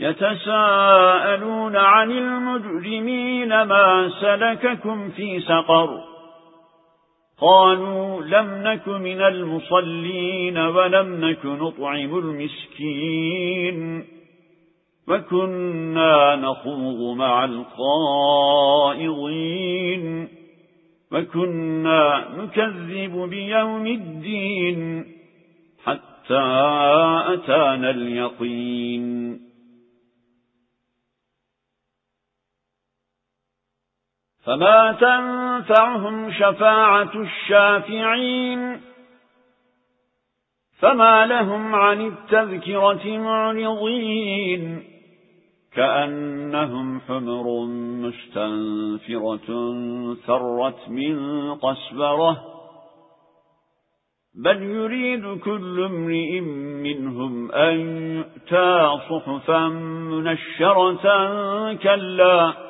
يتساءلون عن المجرمين ما سلككم في سقر. قالوا لم نك من المصلين ولم نك نطعم المسكين. وكنا نخوض مع القائضين وكنا نكذب بيوم الدين حتى أتانا اليقين. فما تنفعهم شفاعة الشافعين فما لهم عن التذكرة معرضين كأنهم حمر مستنفرة ثرت من قسبرة بل يريد كل امرئ منهم أن يؤتى صحفا منشرة كلا